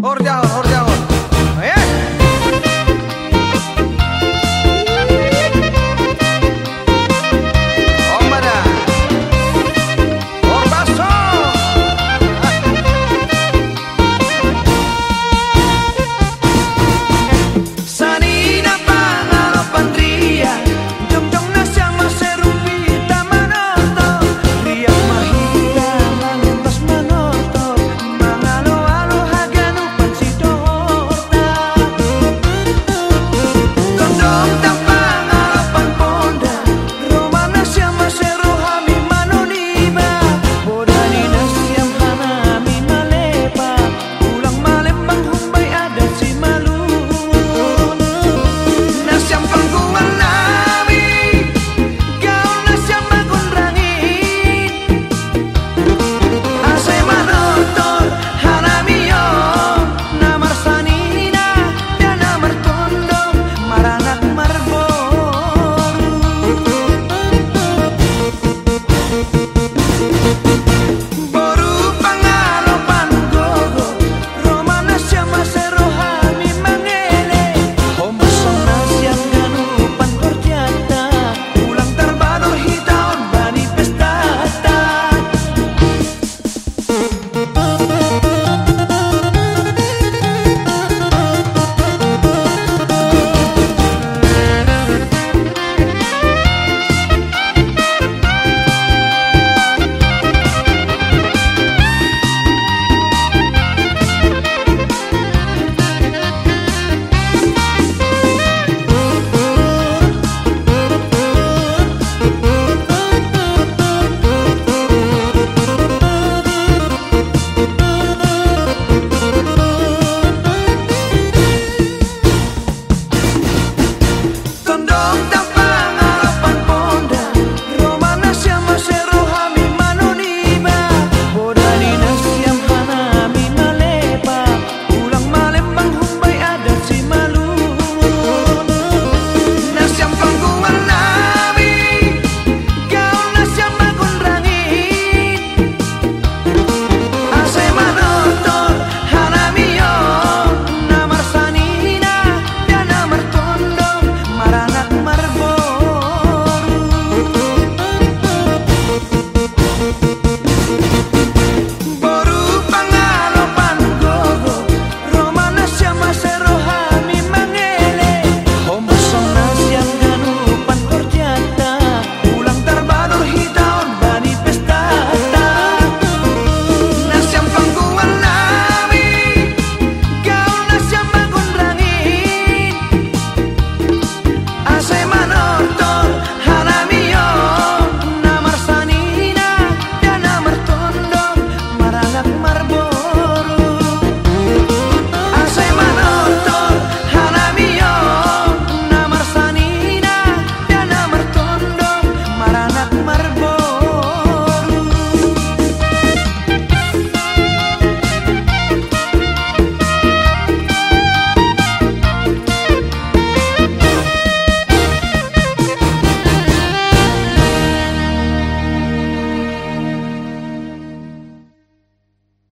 Por de.